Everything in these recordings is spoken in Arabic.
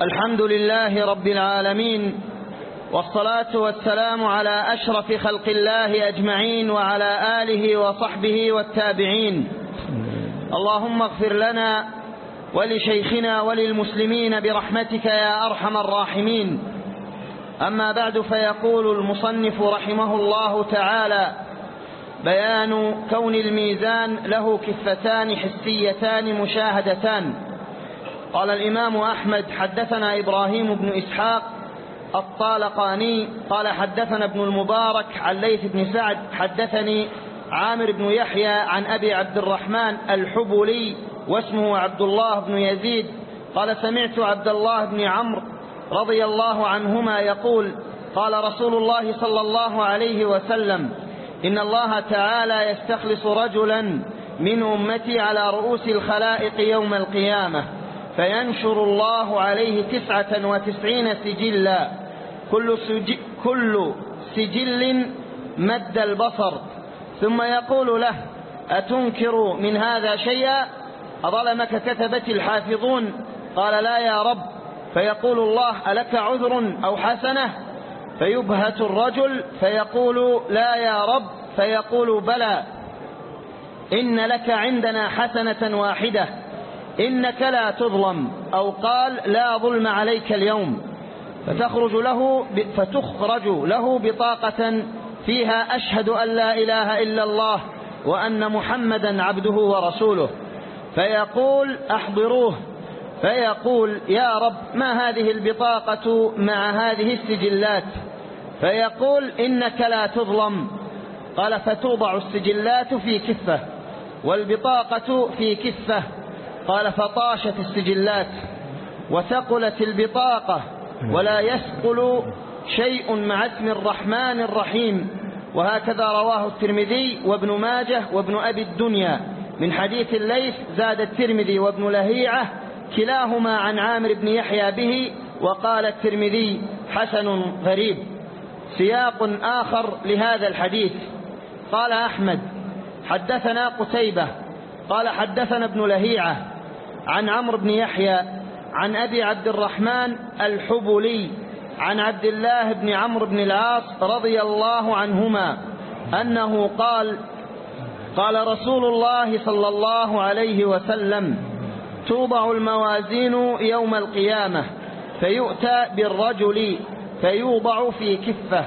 الحمد لله رب العالمين والصلاة والسلام على أشرف خلق الله أجمعين وعلى آله وصحبه والتابعين. اللهم اغفر لنا ولشيخنا وللمسلمين برحمتك يا أرحم الراحمين. أما بعد فيقول المصنف رحمه الله تعالى بيان كون الميزان له كفتان حسيتان مشاهدتان. قال الإمام أحمد حدثنا إبراهيم بن إسحاق الطالقاني قال حدثنا ابن المبارك عن ليث بن سعد حدثني عامر بن يحيى عن أبي عبد الرحمن الحبلي واسمه عبد الله بن يزيد قال سمعت عبد الله بن عمرو رضي الله عنهما يقول قال رسول الله صلى الله عليه وسلم إن الله تعالى يستخلص رجلا من أمتي على رؤوس الخلائق يوم القيامة. فينشر الله عليه تسعة وتسعين سجلا. كل, سجل, كل سجل مد البصر. ثم يقول له أتنكر من هذا شيئا؟ أظلمك كتبت الحافظون. قال لا يا رب. فيقول الله ألك عذر أو حسنة؟ فيبهت الرجل فيقول لا يا رب. فيقول بلى. إن لك عندنا حسنة واحدة. إنك لا تظلم أو قال لا ظلم عليك اليوم. فتخرج له فتخرج له بطاقة فيها أشهد أن لا إله إلا الله وأن محمدا عبده ورسوله. فيقول أحضروه. فيقول يا رب ما هذه البطاقة مع هذه السجلات؟ فيقول إنك لا تظلم. قال فتوضع السجلات في كفة والبطاقة في كفة. قال فطاشت السجلات وثقلت البطاقة ولا يثقل شيء مع اسم الرحمن الرحيم. وهكذا رواه الترمذي وابن ماجه وابن أبي الدنيا. من حديث الليث زاد الترمذي وابن لهيعة كلاهما عن عامر بن يحيى به وقال الترمذي حسن غريب. سياق آخر لهذا الحديث. قال أحمد حدثنا قتيبة قال حدثنا ابن لهيعة عن عمرو بن يحيى عن أبي عبد الرحمن الحبلي عن عبد الله بن عمرو بن العاص رضي الله عنهما أنه قال قال رسول الله صلى الله عليه وسلم توضع الموازين يوم القيامة فيؤتى بالرجل فيوضع في كفة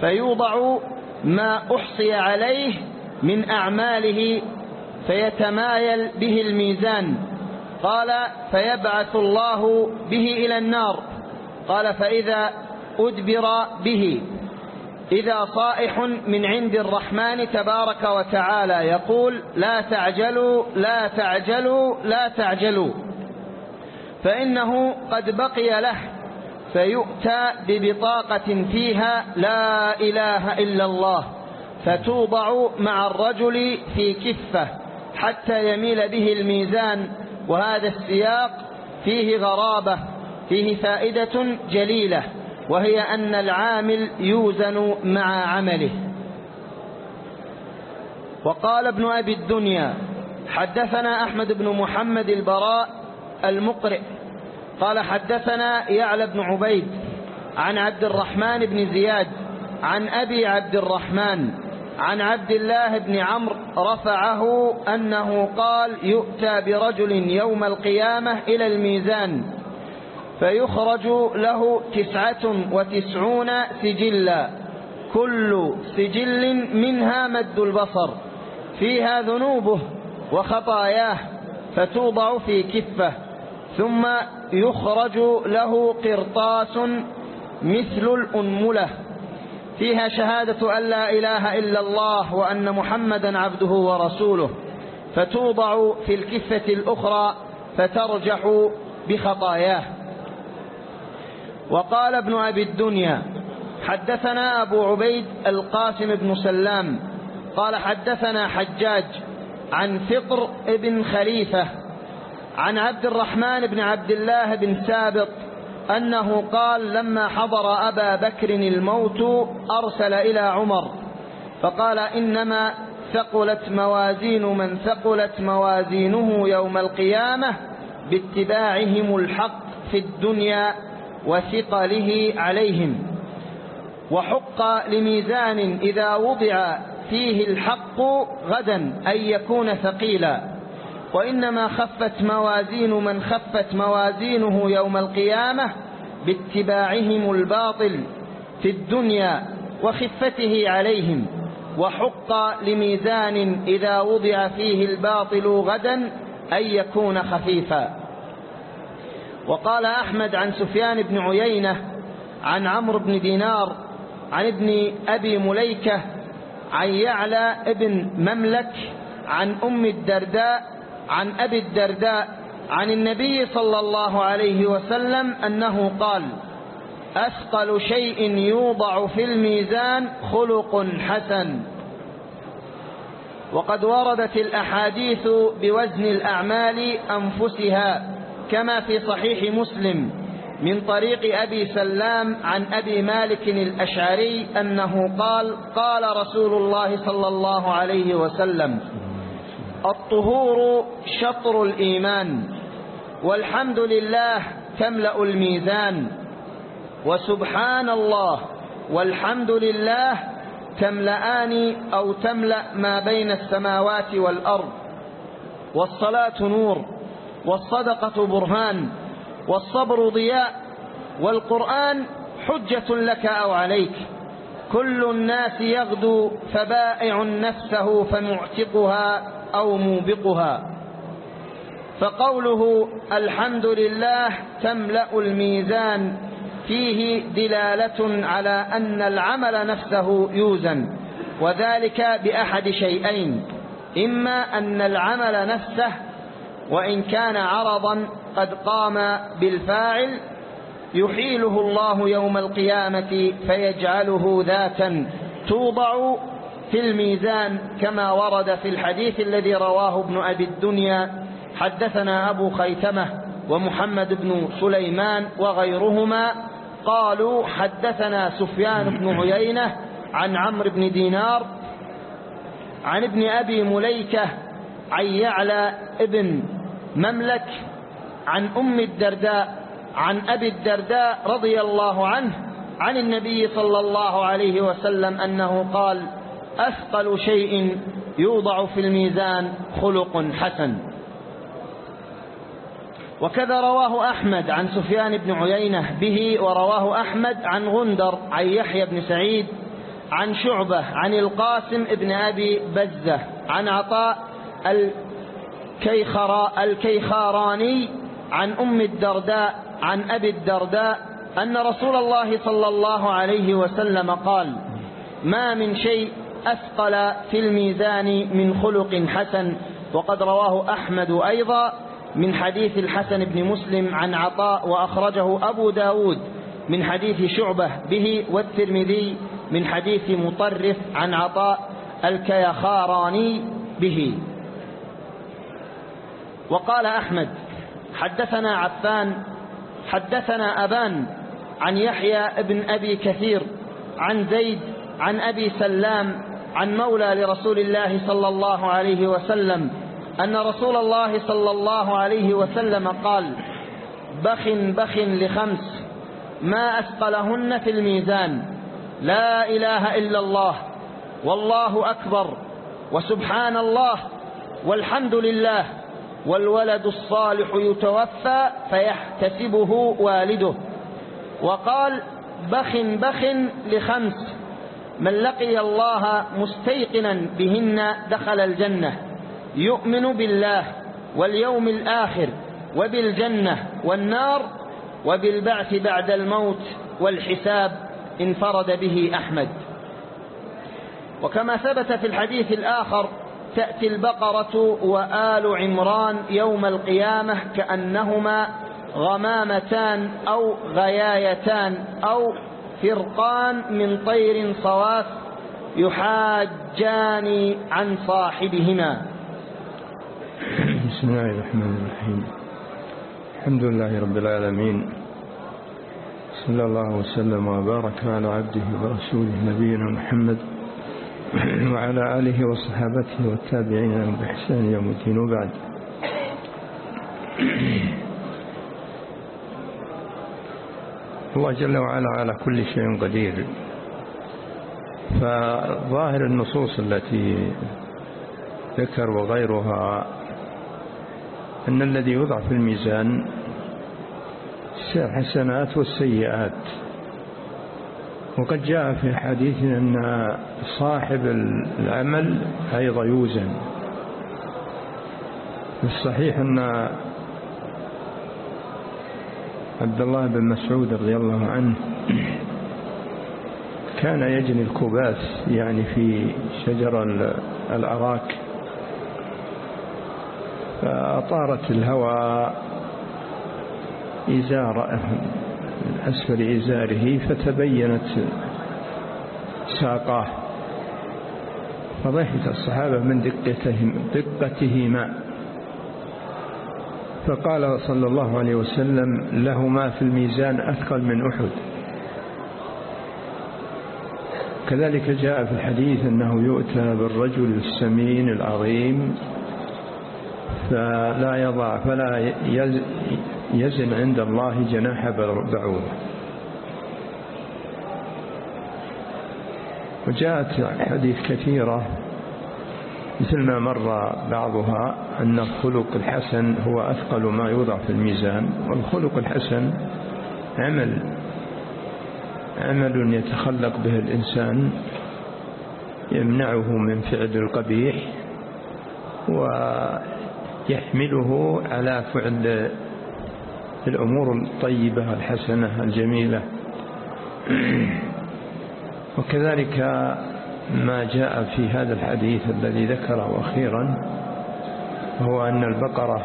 فيوضع ما أحصي عليه من أعماله فيتمايل به الميزان. قال فيبعث الله به إلى النار. قال فإذا أدبر به. إذا صائح من عند الرحمن تبارك وتعالى يقول لا تعجلوا لا تعجلوا لا تعجلوا. فإنه قد بقي له فيؤتى ببطاقة فيها لا إله إلا الله فتوضع مع الرجل في كفة حتى يميل به الميزان وهذا السياق فيه غرابة فيه فائدة جليلة وهي أن العامل يوزن مع عمله. وقال ابن أبي الدنيا حدثنا أحمد بن محمد البراء المقرئ قال حدثنا يعلى بن عبيد عن عبد الرحمن بن زياد عن أبي عبد الرحمن عن عبد الله بن عمرو رفعه أنه قال يؤتى برجل يوم القيامة إلى الميزان فيخرج له تسعة وتسعون سجلا كل سجل منها مد البصر فيها ذنوبه وخطاياه فتوضع في كفة ثم يخرج له قرطاس مثل الأنملة فيها شهادة أن لا إله إلا الله وأن محمدا عبده ورسوله. فتوضع في الكفة الأخرى فترجح بخطاياه. وقال ابن أبي الدنيا حدثنا أبو عبيد القاسم بن سلام قال حدثنا حجاج عن فطر ابن خليفة عن عبد الرحمن بن عبد الله بن سابط أنه قال لما حضر أبا بكر الموت أرسل إلى عمر فقال إنما ثقلت موازين من ثقلت موازينه يوم القيامة باتباعهم الحق في الدنيا وثقله عليهم. وحق لميزان إذا وضع فيه الحق غدا أن يكون ثقيلا. وإنما خفت موازين من خفت موازينه يوم القيامة باتباعهم الباطل في الدنيا وخفته عليهم وحق لميزان إذا وضع فيه الباطل غدا أن يكون خفيفا. وقال أحمد عن سفيان بن عيينة عن عمرو بن دينار عن ابن أبي مليكة عن يعلى ابن مملك عن أم الدرداء عن أبي الدرداء عن النبي صلى الله عليه وسلم أنه قال أثقل شيء يوضع في الميزان خلق حسن. وقد وردت الأحاديث بوزن الأعمال أنفسها كما في صحيح مسلم من طريق أبي سلام عن أبي مالك الأشعري أنه قال قال رسول الله صلى الله عليه وسلم الطهور شطر الإيمان والحمد لله تملأ الميزان وسبحان الله والحمد لله تملأان أو تملأ ما بين السماوات والأرض والصلاة نور والصدقة برهان والصبر ضياء والقرآن حجة لك أو عليك. كل الناس يغدو فبائع نفسه فمعتقها أو موبقها. فقوله الحمد لله تملأ الميزان فيه دلالة على أن العمل نفسه يوزن وذلك بأحد شيئين إما أن العمل نفسه وإن كان عرضا قد قام بالفاعل يحيله الله يوم القيامة فيجعله ذاتا. توضع في الميزان كما ورد في الحديث الذي رواه ابن أبي الدنيا. حدثنا أبو خيثمة ومحمد بن سليمان وغيرهما قالوا حدثنا سفيان بن عيينة عن عمرو بن دينار عن ابن أبي مليكة عن يعلى ابن مملك عن أم الدرداء عن أبي الدرداء رضي الله عنه عن النبي صلى الله عليه وسلم أنه قال أثقل شيء يوضع في الميزان خلق حسن. وكذا رواه أحمد عن سفيان بن عيينة به ورواه أحمد عن غندر عن يحيى بن سعيد عن شعبة عن القاسم بن أبي بزة عن عطاء الكيخرا الكيخاراني عن أم الدرداء عن أبي الدرداء أن رسول الله صلى الله عليه وسلم قال ما من شيء أثقل في الميزان من خلق حسن وقد رواه أحمد أيضا من حديث الحسن بن مسلم عن عطاء وأخرجه أبو داود من حديث شعبة به والترمذي من حديث مطرف عن عطاء الكيخاراني به. وقال أحمد حدثنا عفان حدثنا أبان عن يحيى ابن أبي كثير عن زيد عن أبي سلام عن مولى لرسول الله صلى الله عليه وسلم أن رسول الله صلى الله عليه وسلم قال بخ بخ لخمس ما أثقلهن في الميزان لا إله إلا الله والله أكبر وسبحان الله والحمد لله. والولد الصالح يتوفى فيحتسبه والده. وقال بخ بخ لخمس. من لقي الله مستيقنا بهن دخل الجنة. يؤمن بالله واليوم الآخر وبالجنة والنار وبالبعث بعد الموت والحساب انفرد به أحمد. وكما ثبت في الحديث الآخر تأتي البقرة وآل عمران يوم القيامة كأنهما غمامتان أو غيايتان أو فرقان من طير صواف يحاجان عن صاحبهما. بسم الله الرحمن الرحيم. الحمد لله رب العالمين. صلى الله وسلم وبارك على عبده ورسوله نبينا محمد وعلى آله وصحابته والتابعين بإحسان يوم الدين وبعد. الله جل وعلا على كل شيء قدير. فظاهر النصوص التي ذكر وغيرها أن الذي يوضع في الميزان الحسنات والسيئات. وقد جاء في حديث أن صاحب العمل أيضا يوزن. الصحيح أن عبد الله بن مسعود رضي الله عنه كان يجني الكباس يعني في شجر الأراك. فأطارت الهوى إزار أسفل إزاره فتبينت ساقاه. فضحك الصحابة من دقتهم دقتهما. فقال صلى الله عليه وسلم لهما في الميزان أثقل من أحد. كذلك جاء في الحديث أنه يؤتى بالرجل السمين العظيم فلا يضع فلا يزن عند الله جناح بعوض. وجاءت حديث كثيرة مثل ما مر بعضها أن الخلق الحسن هو أثقل ما يوضع في الميزان والخلق الحسن عمل عمل يتخلق به الإنسان يمنعه من فعل القبيح ويحمله على فعل الأمور الطيبة الحسنة الجميلة. وكذلك ما جاء في هذا الحديث الذي ذكره أخيرا هو أن البقرة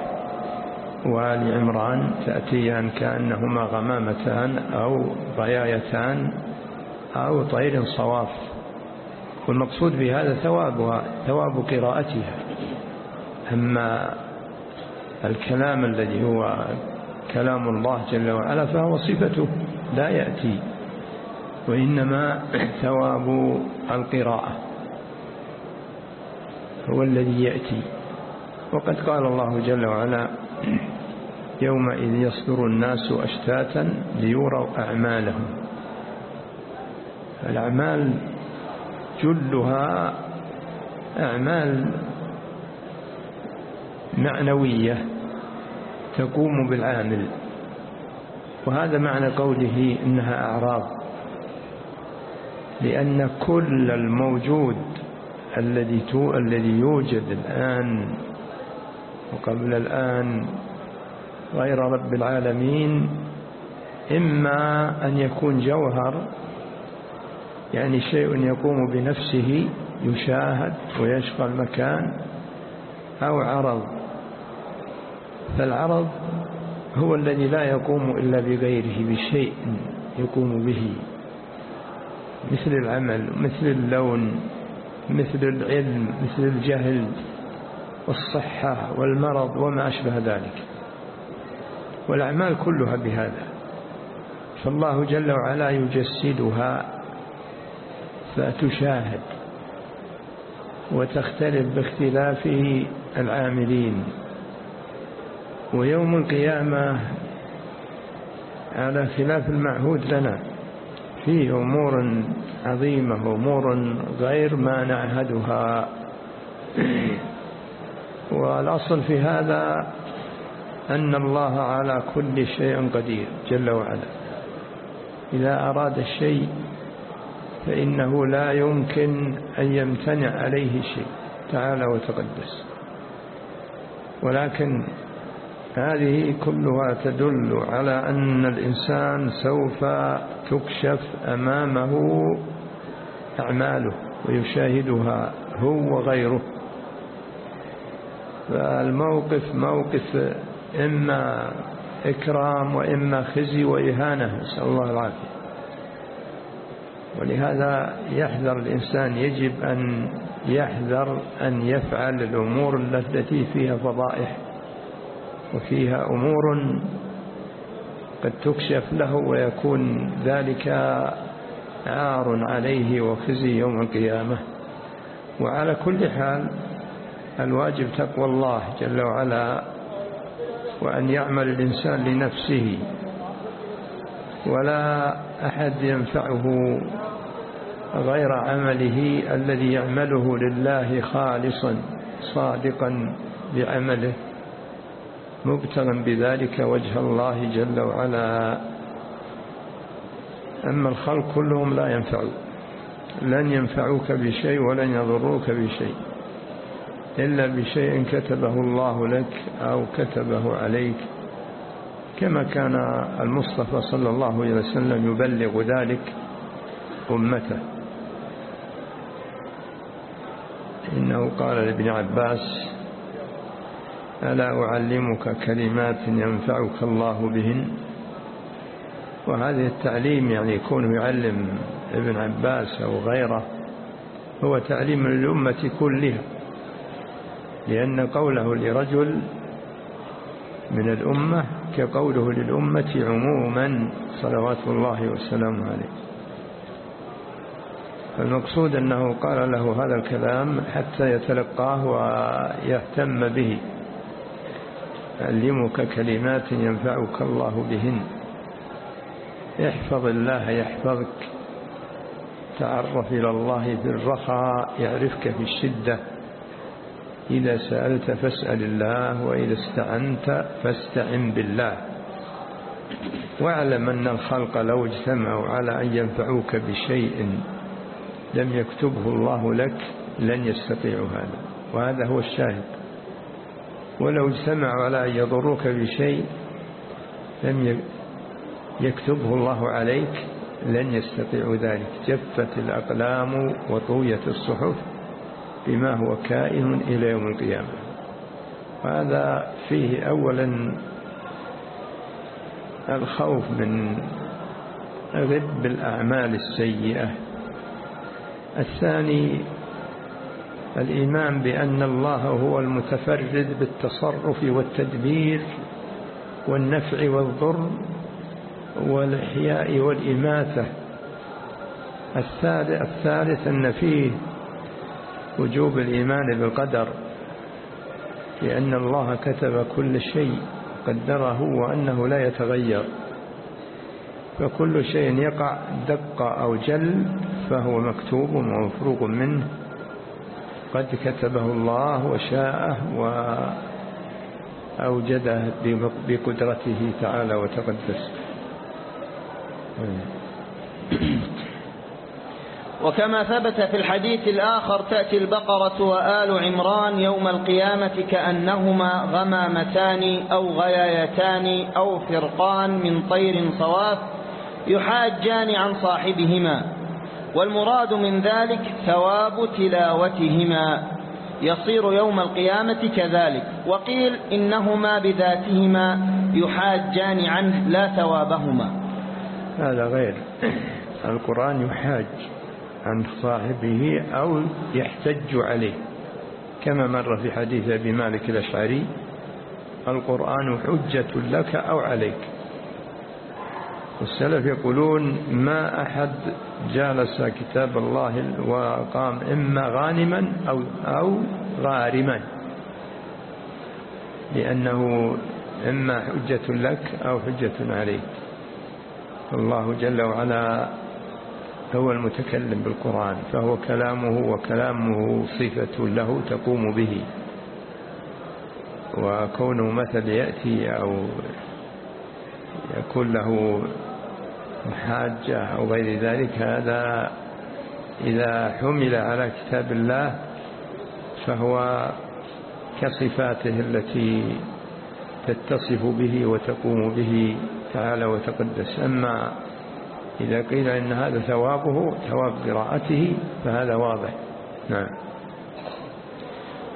وآل عمران تأتيان كأنهما غمامتان أو ضيايتان أو طير صواف. والمقصود بهذا ثوابها ثواب قراءتها. أما الكلام الذي هو كلام الله جل وعلا فهو صفته لا يأتي. وإنما ثواب القراءة. هو الذي يأتي. وقد قال الله جل وعلا يومئذ يصدر الناس أشتاتا ليروا أعمالهم. الأعمال جلها أعمال معنوية. تقوم بالعامل. وهذا معنى قوله إنها أعراض. لأن كل الموجود الذي الذي يوجد الآن وقبل الآن غير رب العالمين إما أن يكون جوهر يعني شيء يقوم بنفسه يشاهد ويشقى المكان أو عرض. فالعرض هو الذي لا يقوم إلا بغيره بشيء يقوم به مثل العمل مثل اللون مثل العلم مثل الجهل والصحة والمرض وما أشبه ذلك. والأعمال كلها بهذا فالله جل وعلا يجسدها فتشاهد وتختلف باختلاف العاملين. ويوم القيامة على خلاف المعهود لنا فيه أمور عظيمة أمور غير ما نعهدها. والأصل في هذا أن الله على كل شيء قدير جل وعلا. إذا أراد الشيء فإنه لا يمكن أن يمتنع عليه شيء تعالى وتقدس. ولكن هذه كلها تدل على أن الإنسان سوف تكشف أمامه أعماله ويشاهدها هو وغيره. فالموقف موقف إما إكرام وإما خزي وإهانة نسأل الله العافية. ولهذا يحذر الإنسان يجب أن يحذر أن يفعل الأمور التي فيها فضائح. وفيها أمور قد تكشف له ويكون ذلك عار عليه وخزي يوم القيامة. وعلى كل حال الواجب تقوى الله جل وعلا وأن يعمل الإنسان لنفسه ولا أحد ينفعه غير عمله الذي يعمله لله خالصا صادقا بعمله. مبتغا بذلك وجه الله جل وعلا. أما الخلق كلهم لا ينفعون لن ينفعوك بشيء ولن يضروك بشيء إلا بشيء كتبه الله لك أو كتبه عليك. كما كان المصطفى صلى الله عليه وسلم يبلغ ذلك أمته. إنه قال لابن عباس ألا أعلمك كلمات ينفعك الله بهن؟ وهذه التعليم يعني يكون يعلم ابن عباس أو غيره هو تعليم للأمة كلها لأن قوله لرجل من الأمة كقوله للأمة عموما صلوات الله وسلامه عليه. فالمقصود أنه قال له هذا الكلام حتى يتلقاه ويهتم به. أعلمك كلمات ينفعك الله بهن. احفظ الله يحفظك. تعرف إلى الله في الرخاء يعرفك في الشدة. إذا سألت فاسأل الله وإذا استعنت فاستعن بالله. واعلم أن الخلق لو اجتمعوا على أن ينفعوك بشيء لم يكتبه الله لك لن يستطيعوا هذا. وهذا هو الشاهد. ولو اجتمعوا على أن يضروك بشيء لم يكتبه الله عليك لن يستطيعوا ذلك. جفت الأقلام وطويت الصحف بما هو كائن إلى يوم القيامة. وهذا فيه أولا الخوف من غب الأعمال السيئة. الثاني الإيمان بأن الله هو المتفرد بالتصرف والتدبير والنفع والضر والإحياء والإماتة. الثالث أن فيه وجوب الإيمان بالقدر لأن الله كتب كل شيء قدره وأنه لا يتغير. فكل شيء يقع دق أو جل فهو مكتوب ومفروغ منه. قد كتبه الله وشاءه وأوجده بقدرته تعالى وتقدس. وكما ثبت في الحديث الآخر تأتي البقرة وآل عمران يوم القيامة كأنهما غمامتان أو غيايتان أو فرقان من طير صواف يحاجان عن صاحبهما. والمراد من ذلك ثواب تلاوتهما. يصير يوم القيامة كذلك. وقيل إنهما بذاتهما يحاجان عنه لا ثوابهما. هذا غير. القرآن يحاج عن صاحبه أو يحتج عليه. كما مر في حديث أبي مالك الأشعري القرآن حجة لك أو عليك. والسلف يقولون ما أحد جالس كتاب الله وقام إما غانما أو, أو غارما. لأنه إما حجة لك أو حجة عليك. الله جل وعلا هو المتكلم بالقرآن فهو كلامه وكلامه صفة له تقوم به. وكونه مثل يأتي أو يكون له محاجة أو غير ذلك هذا إذا حمل على كتاب الله فهو كصفاته التي تتصف به وتقوم به تعالى وتقدس. أما إذا قيل إن هذا ثوابه ثواب قراءته فهذا واضح. نعم.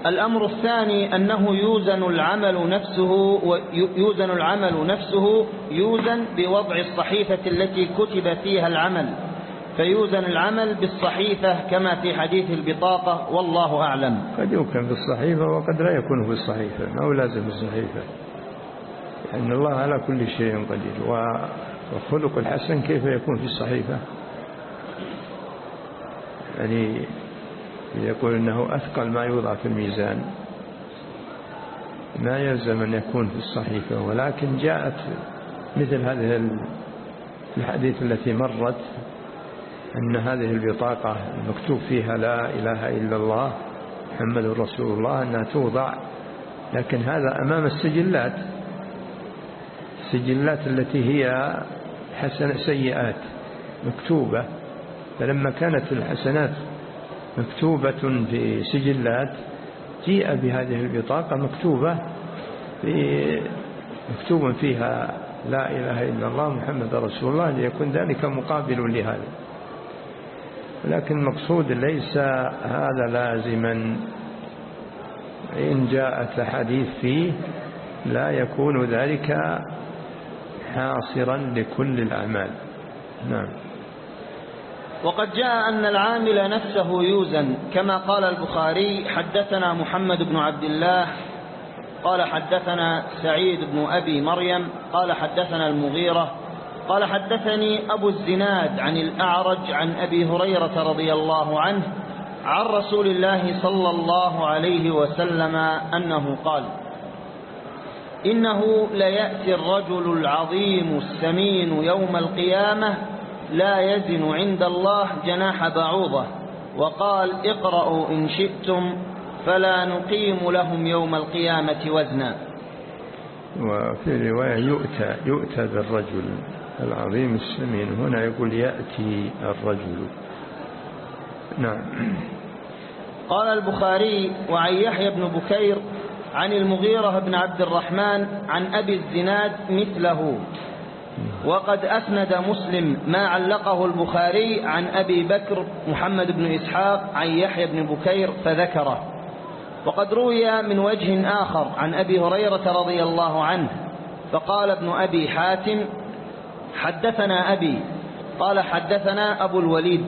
الأمر الثاني أنه يوزن العمل نفسه ويوزن العمل نفسه يوزن بوضع الصحيفة التي كتب فيها العمل. فيوزن العمل بالصحيفة كما في حديث البطاقة والله أعلم. قد يمكن بالصحيفة وقد لا يكون بالصحيفة أو لازم بالصحيفة لأن الله على كل شيء قدير. والخلق الحسن كيف يكون في الصحيفة؟ يعني يقول إنه أثقل ما يوضع في الميزان. ما يلزم أن يكون في الصحيفة ولكن جاءت مثل هذه الحديث التي مرت أن هذه البطاقة المكتوب فيها لا إله إلا الله محمد رسول الله أنها توضع. لكن هذا أمام السجلات. السجلات التي هي حسن سيئات مكتوبة. فلما كانت الحسنات مكتوبة في سجلات جيء بهذه البطاقة مكتوبة في مكتوب فيها لا إله إلا الله محمد رسول الله ليكون ذلك مقابل لهذا. لكن المقصود ليس هذا لازما. إن جاءت حديث فيه لا يكون ذلك حاصرا لكل الأعمال. نعم. وقد جاء أن العامل نفسه يوزن كما قال البخاري حدثنا محمد بن عبد الله قال حدثنا سعيد بن أبي مريم قال حدثنا المغيرة قال حدثني أبو الزناد عن الأعرج عن أبي هريرة رضي الله عنه عن رسول الله صلى الله عليه وسلم أنه قال إنه ليأتي الرجل العظيم السمين يوم القيامة لا يزن عند الله جناح بعوضة وقال اقرأوا إن شئتم فلا نقيم لهم يوم القيامة وزنا. وفي رواية يؤتى يؤتى بالرجل العظيم السمين. هنا يقول يأتي الرجل. نعم. قال البخاري وعن يحيى بن بكير عن المغيرة بن عبد الرحمن عن أبي الزناد مثله. وقد أسند مسلم ما علقه البخاري عن أبي بكر محمد بن إسحاق عن يحيى بن بكير فذكره. وقد روي من وجه آخر عن أبي هريرة رضي الله عنه فقال ابن أبي حاتم حدثنا أبي قال حدثنا أبو الوليد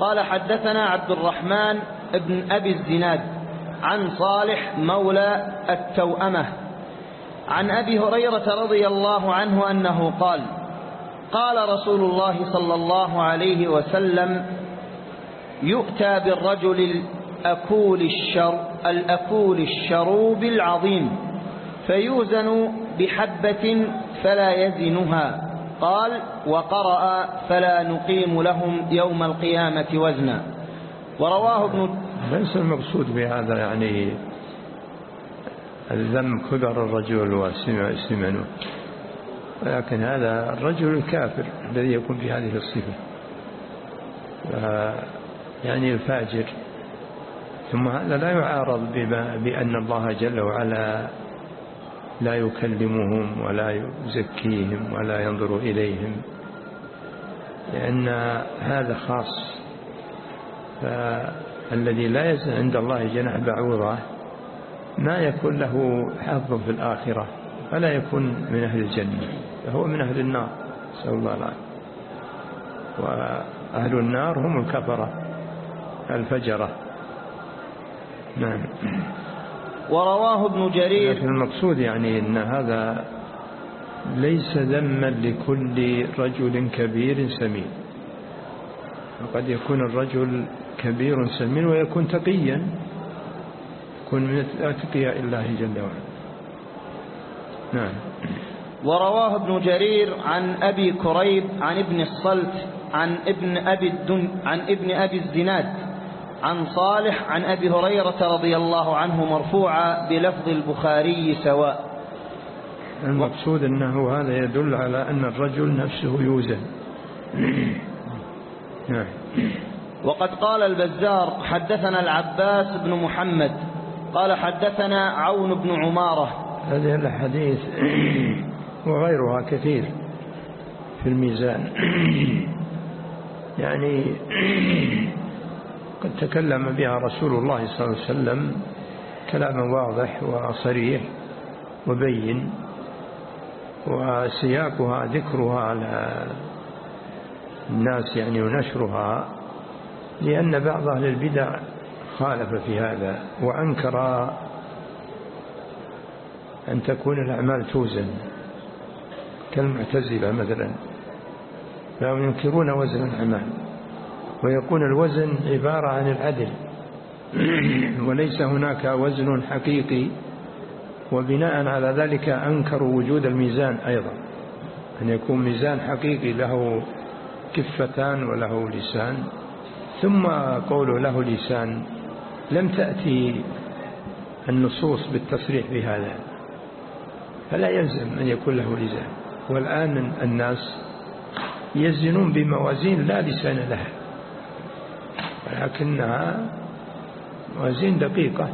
قال حدثنا عبد الرحمن ابن أبي الزناد عن صالح مولى التوأمة عن أبي هريرة رضي الله عنه أنه قال قال رسول الله صلى الله عليه وسلم يؤتى بالرجل الأكول, الشر الأكول الشروب العظيم فيوزن بحبة فلا يزنها قال وقرأ فلا نقيم لهم يوم القيامة وزنا. ورواه ابن ليس المقصود بهذا يعني الذم كبر الرجل وسمنه ولكن هذا الرجل الكافر الذي يكون في هذه الصفة. يعني الفاجر. ثم هذا لا يعارض بما بأن الله جل وعلا لا يكلمهم ولا يزكيهم ولا ينظر إليهم. لأن هذا خاص. فالذي لا يزن عند الله جناح بعوضة ما يكون له حظ في الآخرة فلا يكون من أهل الجنة فهو من أهل النار نسأل الله العافية. وأهل النار هم الكفرة الفجرة. نعم. ورواه ابن جرير. لكن المقصود يعني أن هذا ليس ذما لكل رجل كبير سمين. وقد يكون الرجل كبير سمين ويكون تقيا. يكون من أتقياء الله جل وعلا. نعم. ورواه ابن جرير عن أبي كريب عن ابن الصلت عن ابن أبي, الدن عن ابن أبي الزناد عن صالح عن أبي هريرة رضي الله عنه مرفوعا بلفظ البخاري سواء. المقصود أنه هذا يدل على أن الرجل نفسه يوزن. نعم. وقد قال البزار حدثنا العباس بن محمد قال حدثنا عون بن عمارة. هذه الحديث وغيرها كثير في الميزان. يعني قد تكلم بها رسول الله صلى الله عليه وسلم كلاما واضح وصريح وبين وسياقها ذكرها على الناس يعني ونشرها لأن بعض أهل البدع خالف في هذا وأنكر أن تكون الأعمال توزن. كالمعتزلة مثلا فهم ينكرون وزن الأعمال ويكون الوزن عبارة عن العدل. وليس هناك وزن حقيقي وبناء على ذلك أنكروا وجود الميزان أيضا. أن يكون ميزان حقيقي له كفتان وله لسان ثم قوله له لسان لم تأتي النصوص بالتصريح بهذا فلا يلزم أن يكون له لسان والآن الناس يزنون بموازين لا لسان لها ولكنها موازين دقيقة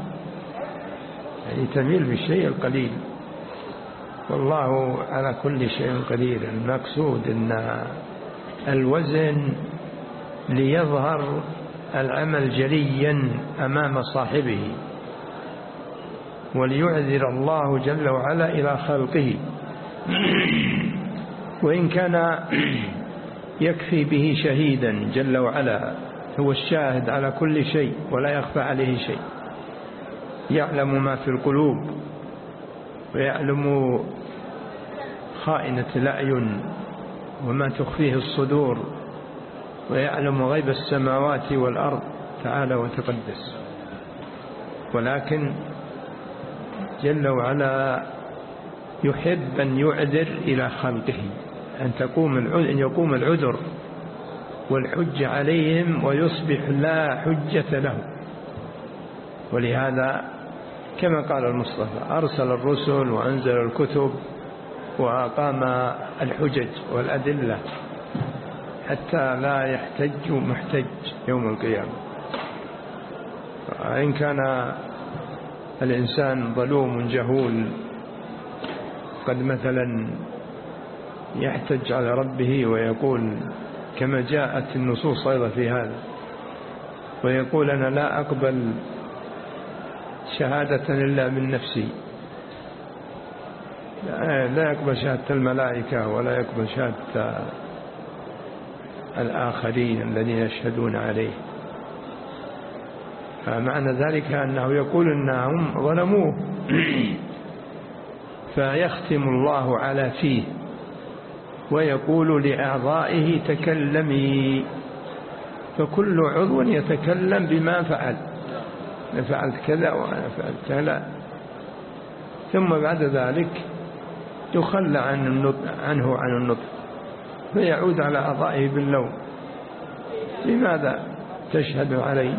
يعني تميل بالشيء القليل. والله على كل شيء قدير المقصود أن الوزن ليظهر العمل جليا أمام صاحبه وليعذر الله جل وعلا إلى خلقه. وإن كان يكفي به شهيدا جل وعلا هو الشاهد على كل شيء ولا يخفى عليه شيء. يعلم ما في القلوب ويعلم خائنة الأعين وما تخفيه الصدور. ويعلم غيب السماوات والأرض تعالى وتقدس. ولكن جل وعلا يحب أن يعذر إلى خلقه أن تقوم أن يقوم العذر والحج عليهم ويصبح لا حجة له ولهذا كما قال المصطفى أرسل الرسل وأنزل الكتب وأقام الحجج والأدلة. حتى لا يحتج محتج يوم القيامة. إن كان الإنسان ظلوم جهول قد مثلا يحتج على ربه ويقول كما جاءت النصوص أيضا في هذا ويقول أنا لا أقبل شهادة إلا من نفسي. لا يقبل شهادة الملائكة ولا يقبل شهادة الآخرين الذين يشهدون عليه. فمعنى ذلك أنه يقول أنهم ظلموه. فيختم الله على فيه ويقول لأعضائه تكلمي. فكل عضو يتكلم بما فعل. فعلت كذا وأنا فعلت كذا. ثم بعد ذلك يخلى عن النطق عنه عن النطق. فيعود على أعضائه باللوم. لماذا تشهد علي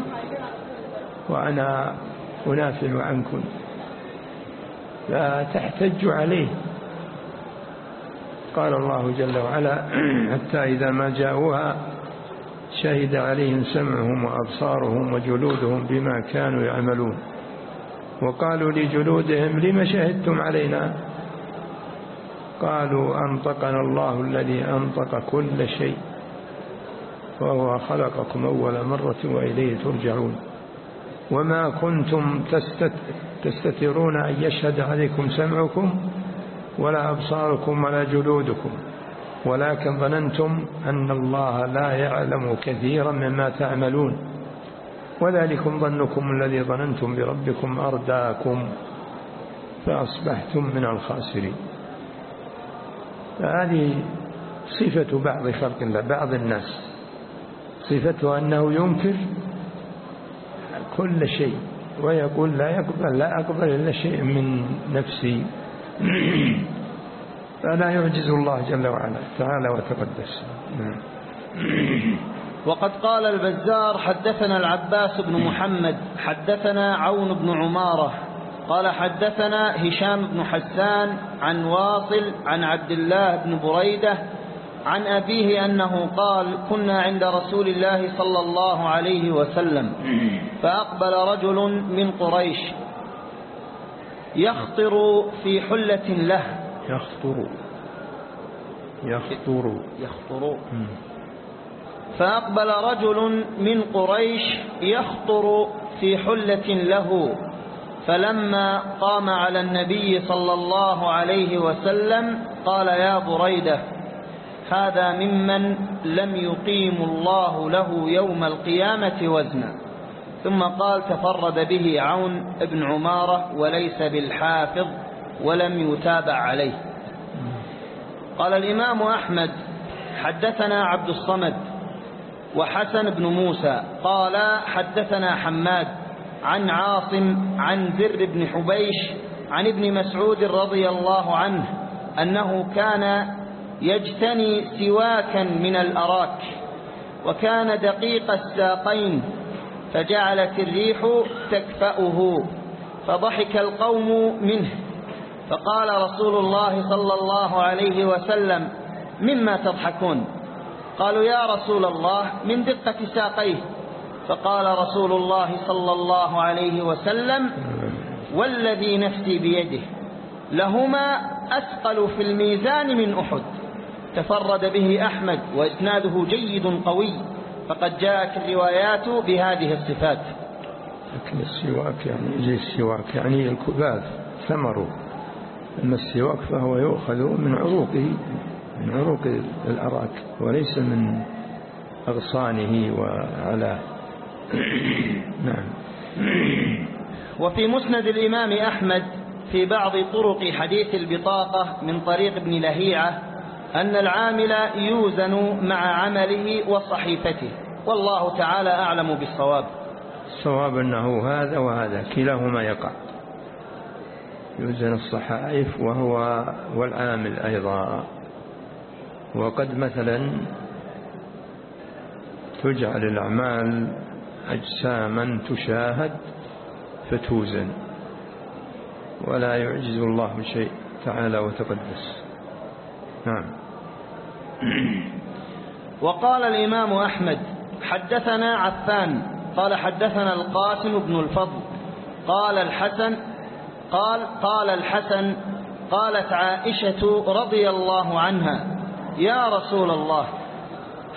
وأنا أنافع عنكم لا تحتج عليه. قال الله جل وعلا حتى إذا ما جاءوها شهد عليهم سمعهم وأبصارهم وجلودهم بما كانوا يعملون. وقالوا لجلودهم لم شهدتم علينا؟ قالوا أنطقنا الله الذي أنطق كل شيء وهو خلقكم أول مرة وإليه ترجعون. وما كنتم تستترون أن يشهد عليكم سمعكم ولا أبصاركم ولا جلودكم ولكن ظننتم أن الله لا يعلم كثيرا مما تعملون. وذلكم ظنكم الذي ظننتم بربكم أرداكم فأصبحتم من الخاسرين. فهذه صفة بعض خلق الله بعض الناس. صفته أنه ينكر كل شيء ويقول لا يقبل لا أقبل إلا شيء من نفسي. فلا يعجز الله جل وعلا تعالى وتقدس. نعم. وقد قال البزار حدثنا العباس بن محمد حدثنا عون بن عمارة قال حدثنا هشام بن حسان عن واصل عن عبد الله بن بريدة عن أبيه أنه قال كنا عند رسول الله صلى الله عليه وسلم فأقبل رجل من قريش يخطر في حلة له. يخطر. يخطر. يخطر. فأقبل رجل من قريش يخطر في حلة له. فلما قام على النبي صلى الله عليه وسلم قال يا بريدة هذا ممن لم يقيم الله له يوم القيامة وزنا. ثم قال تفرد به عون بن عمارة وليس بالحافظ ولم يتابع عليه. قال الإمام أحمد حدثنا عبد الصمد وحسن بن موسى قال حدثنا حماد عن عاصم عن زر بن حبيش عن ابن مسعود رضي الله عنه أنه كان يجتني سواكا من الأراك وكان دقيق الساقين فجعلت الريح تكفأه فضحك القوم منه. فقال رسول الله صلى الله عليه وسلم مما تضحكون؟ قالوا يا رسول الله من دقة ساقيه. فقال رسول الله صلى الله عليه وسلم والذي نفسي بيده لهما أثقل في الميزان من أحد. تفرد به أحمد وإسناده جيد قوي فقد جاءت الروايات بهذه الصفات. لكن السواك يعني زي السواك يعني الكباث ثمره. أما السواك فهو يؤخذ من عروقه من عروق الأراك وليس من أغصانه وعلى نعم. وفي مسند الإمام أحمد في بعض طرق حديث البطاقة من طريق ابن لهيعة أن العامل يوزن مع عمله وصحيفته. والله تعالى أعلم بالصواب. الصواب أنه هذا وهذا كلاهما يقع. يوزن الصحائف وهو والعامل أيضا. وقد مثلا تجعل الأعمال أجساما تشاهد فتوزن ولا يعجز الله شيء تعالى وتقدس. نعم. وقال الإمام أحمد حدثنا عفان قال حدثنا القاسم بن الفضل قال الحسن قال قال الحسن قالت عائشة رضي الله عنها يا رسول الله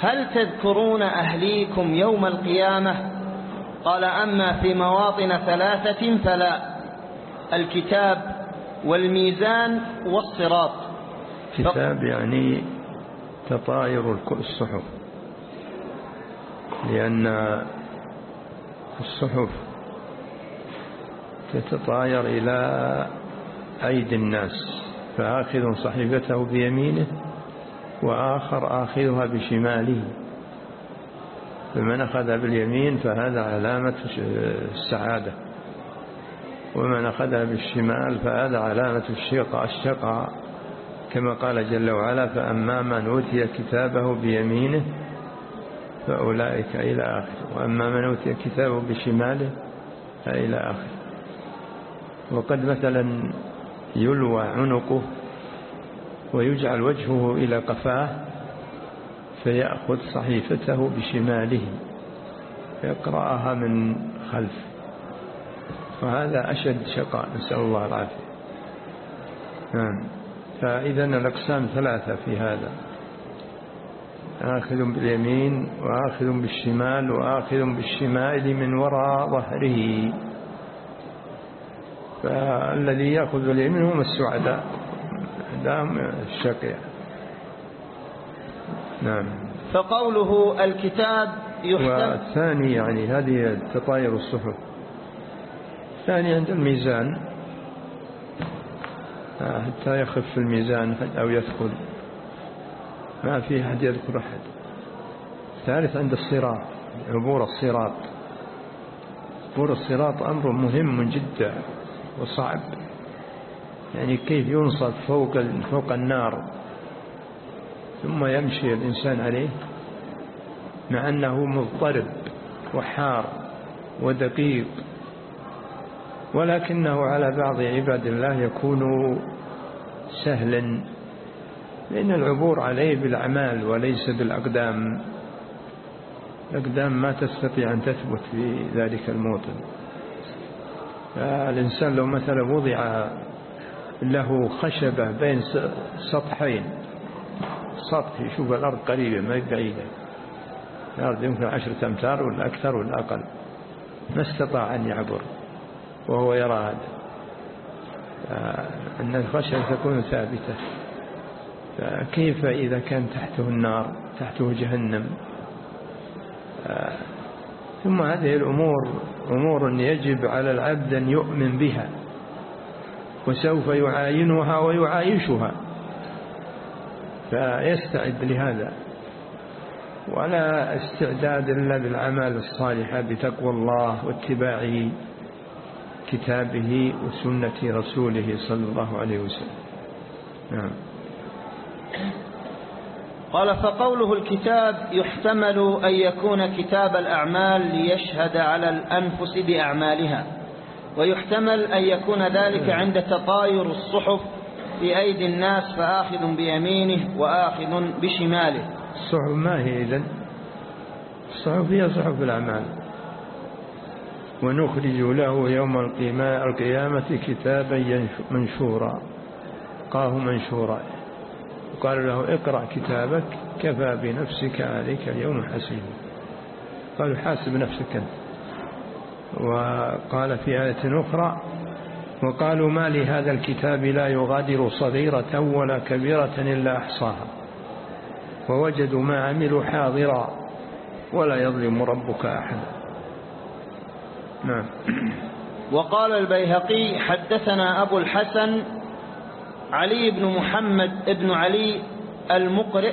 هل تذكرون أهليكم يوم القيامة؟ قال أما في مواطن ثلاثة فلا. الكتاب والميزان والصراط. كتاب يعني تطاير الصحف. لأن الصحف تتطاير إلى أيدي الناس. فآخذ صحيفته بيمينه وآخر آخذها بشماله. فمن أخذ باليمين فهذا علامة السعادة. ومن أخذها بالشمال فهذا علامة الشقاء. الشقاء كما قال جل وعلا فأما من أوتي كتابه بيمينه فأولئك إلى آخر. وأما من أوتي كتابه بشماله فإلى آخر. وقد مثلا يلوى عنقه ويجعل وجهه إلى قفاه فيأخذ صحيفته بشماله فيقرأها من خلف. وهذا أشد شقاء نسأل الله العافية. نعم. فإذا الأقسام ثلاثة في هذا. آخذ باليمين وآخذ بالشمال وآخذ بالشمال من وراء ظهره. فالذي يأخذ باليمين هم السعداء. دام الشقية نعم. فقوله الكتاب يحتم والثاني يعني هذه تطاير الصحف. الثاني عند الميزان. حتى يخف الميزان أو يثقل. ما في أحد يذكر أحد. الثالث عند الصراط عبور الصراط. عبور الصراط أمر مهم جدا وصعب. يعني كيف ينصب فوق فوق النار؟ ثم يمشي الإنسان عليه مع أنه مضطرب وحار ودقيق ولكنه على بعض عباد الله يكون سهلا لأن العبور عليه بالأعمال وليس بالأقدام. الأقدام ما تستطيع أن تثبت في ذلك الموطن. الإنسان لو مثلا وضع له خشبة بين سطحين سطح يشوف الأرض قريبة ما بعيدة. الأرض يمكن عشرة أمتار ولا أكثر ولا أقل. ما استطاع أن يعبر وهو يرى هذا. أن الخشبة تكون ثابتة. فكيف إذا كان تحته النار تحته جهنم؟ ثم هذه الأمور أمور يجب على العبد أن يؤمن بها وسوف يعاينها ويعايشها. فيستعد لهذا. ولا استعداد إلا بالعمل الصالحة بتقوى الله واتباع كتابه وسنة رسوله صلى الله عليه وسلم. نعم. قال فقوله الكتاب يحتمل أن يكون كتاب الأعمال ليشهد على الأنفس بأعمالها ويحتمل أن يكون ذلك عند تطاير الصحف في أيدي الناس فآخذ بيمينه وآخذ بشماله. الصحف ما هي إذن؟ الصحف هي صحف الأعمال. ونخرج له يوم القيامة كتابا منشورا. قاه منشورا. قال له اقرأ كتابك كفى بنفسك عليك اليوم حسيبا. قالوا حاسب نفسك أنت. وقال في آية أخرى وقالوا ما لهذا الكتاب لا يغادر صغيرة ولا كبيرة إلا أحصاها. ووجدوا ما عملوا حاضرا ولا يظلم ربك أحدا نعم. وقال البيهقي حدثنا أبو الحسن علي بن محمد بن علي المقرئ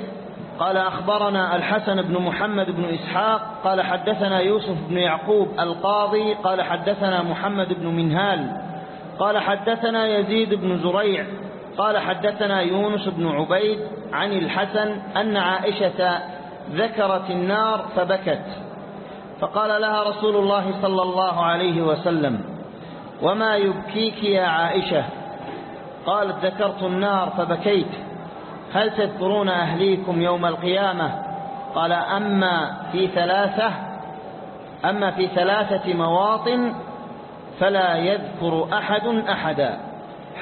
قال أخبرنا الحسن بن محمد بن إسحاق قال حدثنا يوسف بن يعقوب القاضي قال حدثنا محمد بن منهال قال حدثنا يزيد بن زريع قال حدثنا يونس بن عبيد عن الحسن أن عائشة ذكرت النار فبكت فقال لها رسول الله صلى الله عليه وسلم وما يبكيك يا عائشة؟ قالت ذكرت النار فبكيت هل تذكرون أهليكم يوم القيامة؟ قال أما في ثلاثة أما في ثلاثة مواطن فلا يذكر أحد أحدا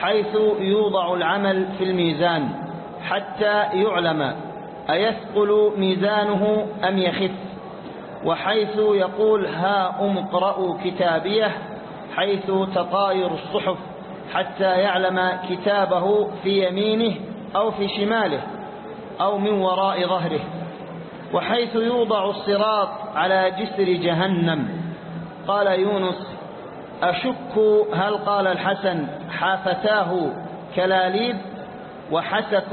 حيث يوضع العمل في الميزان حتى يعلم أيثقل ميزانه أم يخف وحيث يقول ها أم اقرأوا كتابيه حيث تطاير الصحف حتى يعلم كتابه في يمينه أو في شماله أو من وراء ظهره وحيث يوضع الصراط على جسر جهنم. قال يونس أشك هل قال الحسن حافتاه كلاليب وحسك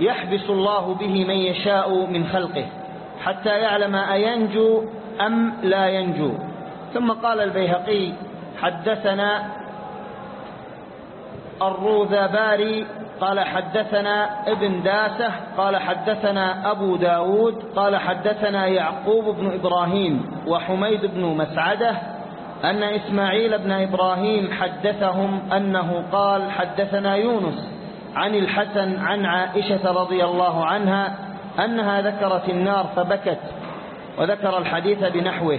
يحبس الله به من يشاء من خلقه حتى يعلم أينجو أم لا ينجو. ثم قال البيهقي حدثنا الروذباري قال حدثنا ابن داسة قال حدثنا أبو داود قال حدثنا يعقوب بن إبراهيم وحميد بن مسعدة أن إسماعيل بن إبراهيم حدثهم أنه قال حدثنا يونس عن الحسن عن عائشة رضي الله عنها أنها ذكرت النار فبكت وذكر الحديث بنحوه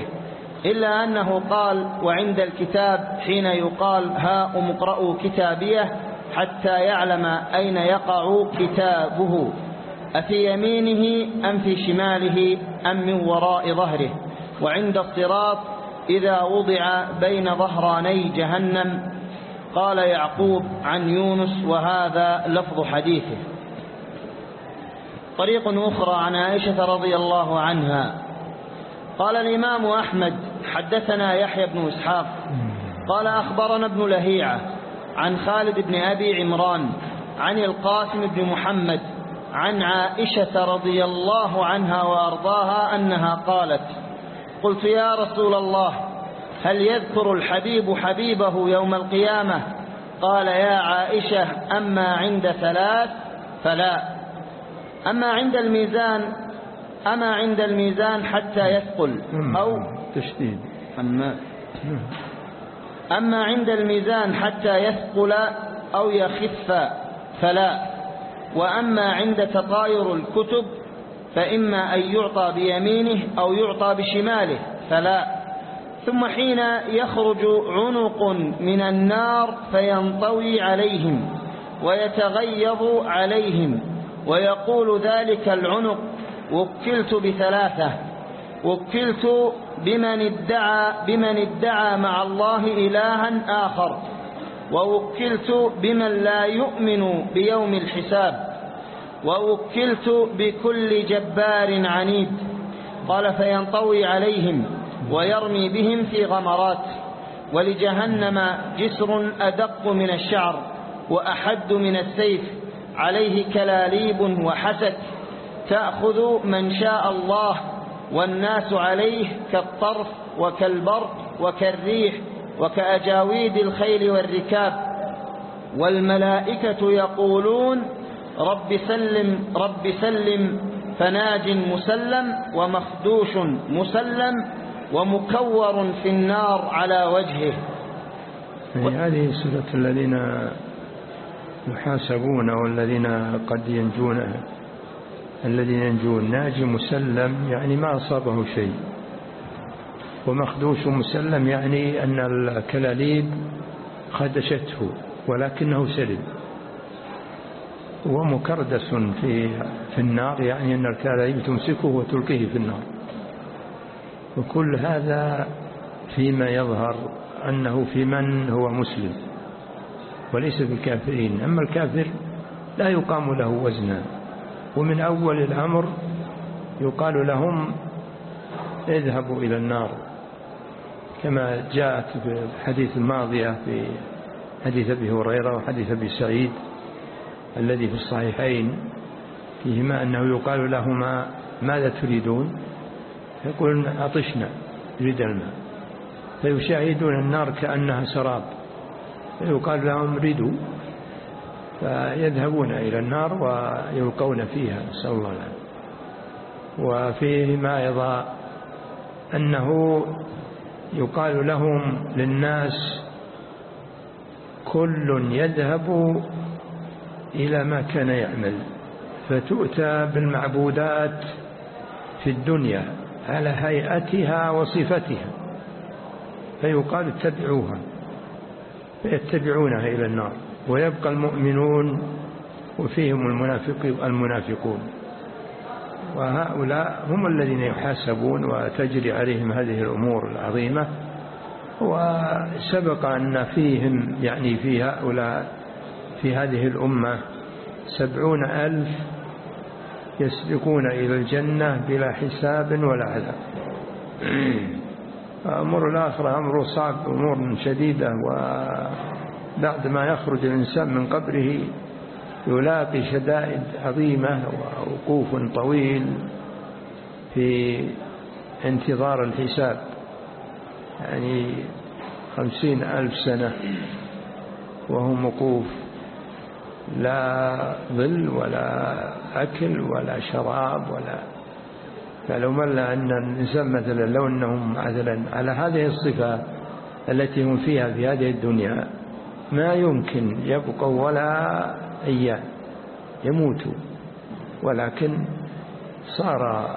إلا أنه قال وعند الكتاب حين يقال ها اقرأوا كتابيه حتى يعلم أين يقع كتابه أفي يمينه أم في شماله أم من وراء ظهره وعند الصراط إذا وضع بين ظهراني جهنم قال يعقوب عن يونس وهذا لفظ حديثه. طريق أخرى عن عائشة رضي الله عنها. قال الإمام أحمد حدثنا يحيى بن إسحاق. قال أخبرنا ابن لهيعة عن خالد بن أبي عمران عن القاسم بن محمد عن عائشة رضي الله عنها وأرضاها أنها قالت قلت يا رسول الله هل يذكر الحبيب حبيبه يوم القيامة؟ قال يا عائشة أما عند ثلاث؟ فلا. أما عند الميزان؟ أما عند الميزان حتى يثقل. أو تشديد. أما أما عند الميزان حتى يثقل أو يخف فلا. وأما عند تطاير الكتب فإما أن يعطى بيمينه أو يعطى بشماله فلا. ثم حين يخرج عنق من النار فينطوي عليهم ويتغيظ عليهم ويقول ذلك العنق وكلت بثلاثة وكلت بمن ادعى, بمن ادعى مع الله إلها آخر ووكلت بمن لا يؤمن بيوم الحساب. ووكلت بكل جبار عنيد. قال فينطوي عليهم ويرمي بهم في غمرات ولجهنم جسر أدق من الشعر وأحد من السيف عليه كلاليب وحسك. تأخذ من شاء الله والناس عليه كالطرف وكالبرق وكالريح وكأجاويد الخيل والركاب. والملائكة يقولون رب سلم رب سلم فناج مسلم ومخدوش مسلم ومكور في النار على وجهه. هذه سورة الذين يحاسبون والذين قد ينجون الذين ينجون. ناجي مسلم يعني ما أصابه شيء. ومخدوش مسلم يعني أن الكلاليب خدشته ولكنه سلم. ومكردس في في النار يعني أن الكلاليب تمسكه وتلقيه في النار. وكل هذا فيما يظهر أنه في من هو مسلم وليس في الكافرين. أما الكافر لا يقام له وزنا ومن أول الأمر يقال لهم اذهبوا إلى النار. كما جاءت في الحديث الماضية في حديث أبي هريرة وحديث أبي سعيد الذي في الصحيحين فيهما أنه يقال لهما ماذا تريدون؟ يقول عطشنا نريد الماء. فيشاهدون النار كأنها سراب. فيقال لهم ردوا. فيذهبون إلى النار ويلقون فيها نسأل الله العافية. وفيهما أيضا أنه يقال لهم للناس كل يذهب إلى ما كان يعمل فتؤتى بالمعبودات في الدنيا على هيئتها وصفتها فيقال اتبعوها فيتبعونها إلى النار ويبقى المؤمنون وفيهم المنافقون. وهؤلاء هم الذين يحاسبون وتجري عليهم هذه الأمور العظيمة وسبق أن فيهم يعني في هؤلاء في هذه الأمة سبعون ألف يسبقون إلى الجنة بلا حساب ولا عذاب. أمر الآخرة أمر صعب أمور شديدة وبعد ما يخرج الإنسان من قبره يلاقي شدائد عظيمة ووقوف طويل في انتظار الحساب. يعني خمسين ألف سنة وهم وقوف. لا ظل ولا أكل ولا شراب ولا فلو مل أن الإنسان مثلا لو أنهم مثلا على هذه الصفة التي هم فيها في هذه الدنيا ما يمكن يبقوا ولا أيام يموتوا ولكن صار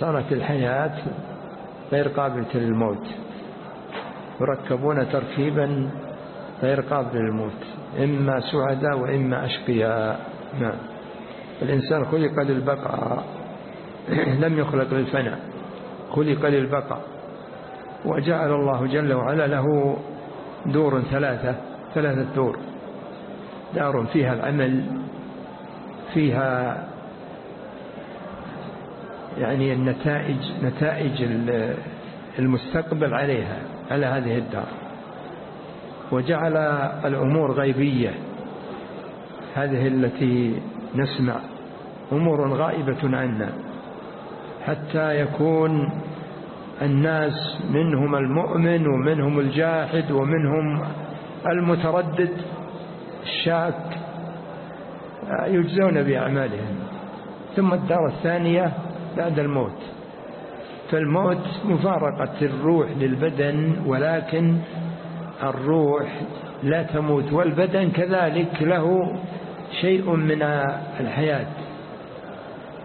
صارت الحياة غير قابلة للموت يركبون تركيبا غير قابل للموت. إما سعداء وإما أشقياء. نعم. الإنسان خلق للبقاء. لم يخلق للفناء. خلق للبقاء. وجعل الله جل وعلا له دور ثلاثة. ثلاثة دور. دار فيها العمل فيها يعني النتائج نتائج المستقبل عليها على هذه الدار. وجعل الأمور غيبية. هذه التي نسمع أمور غائبة عنا. حتى يكون الناس منهم المؤمن ومنهم الجاحد ومنهم المتردد الشاك يجزون بأعمالهم. ثم الدار الثانية بعد الموت. فالموت مفارقة الروح للبدن ولكن الروح لا تموت والبدن كذلك له شيء من الحياة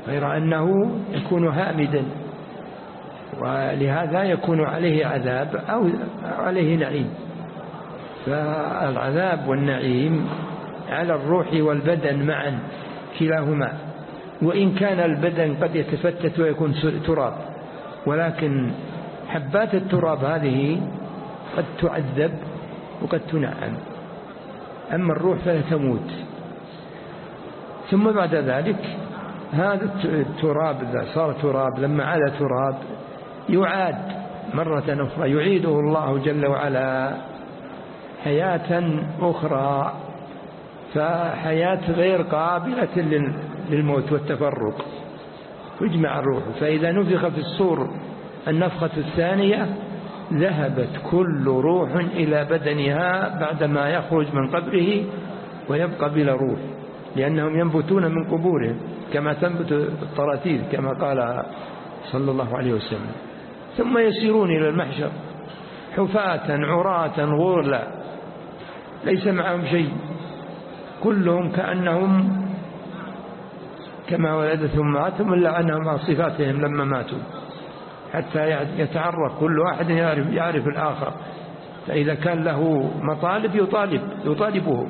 غير أنه يكون هامدا ولهذا يكون عليه عذاب أو عليه نعيم. فالعذاب والنعيم على الروح والبدن معا كلاهما وإن كان البدن قد يتفتت ويكون تراب ولكن حبات التراب هذه قد تعذب وقد تنعم. أما الروح فلا تموت. ثم بعد ذلك هذا التراب إذا صار تراب لما عاد تراب يعاد مرة أخرى يعيده الله جل وعلا حياة أخرى فحياة غير قابلة للموت والتفرق. يجمع الروح. فإذا نفخ في الصور النفخة الثانية ذهبت كل روح إلى بدنها بعدما يخرج من قبره ويبقى بلا روح لأنهم ينبتون من قبورهم كما تنبت الطراطيل كما قال صلى الله عليه وسلم. ثم يسيرون إلى المحشر حفاة عراة غرلا ليس معهم شيء كلهم كأنهم كما ولدت أمهاتهم إلا أنهم صفاتهم لما ماتوا. حتى يتعرف كل واحد يعرف, يعرف الآخر. فإذا كان له مطالب يطالب يطالبه.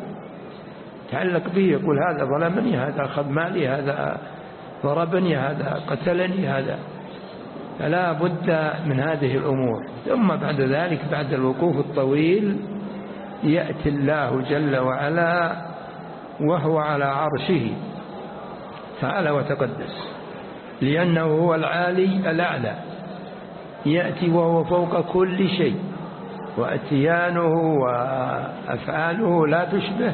تعلق به يقول هذا ظلمني هذا أخذ مالي هذا ضربني هذا قتلني هذا. فلا بد من هذه الأمور. ثم بعد ذلك بعد الوقوف الطويل يأتي الله جل وعلا وهو على عرشه. تعالى وتقدس. لأنه هو العالي الأعلى. يأتي وهو فوق كل شيء وأتيانه وأفعاله لا تشبه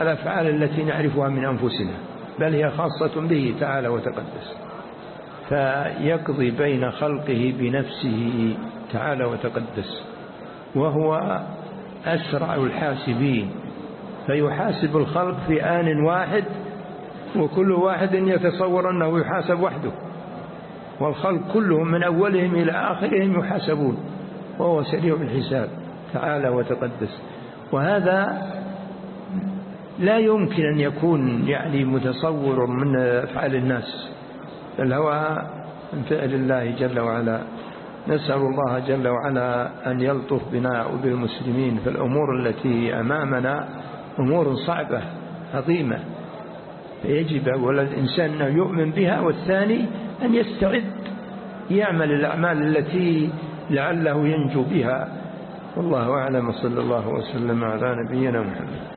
الأفعال التي نعرفها من أنفسنا بل هي خاصة به تعالى وتقدس. فيقضي بين خلقه بنفسه تعالى وتقدس وهو أسرع الحاسبين. فيحاسب الخلق في آن واحد وكل واحد يتصور أنه يحاسب وحده. والخلق كلهم من أولهم إلى آخرهم يحاسبون وهو سريع الحساب تعالى وتقدس. وهذا لا يمكن أن يكون يعني متصور من أفعال الناس. بل هو من فعل الله جل وعلا. نسأل الله جل وعلا أن يلطف بنا وبالمسلمين في الأمور التي أمامنا أمور صعبة عظيمة. فيجب أولا الإنسان أن يؤمن بها والثاني أن يستعد يعمل الأعمال التي لعله ينجو بها. والله أعلم صلى الله وسلم على نبينا محمد.